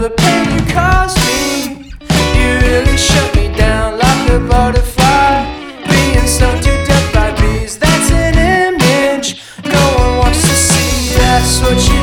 the pain you caused me. You really shut me down like a butterfly, being stung to death by bees. That's an image no one wants to see. That's what you.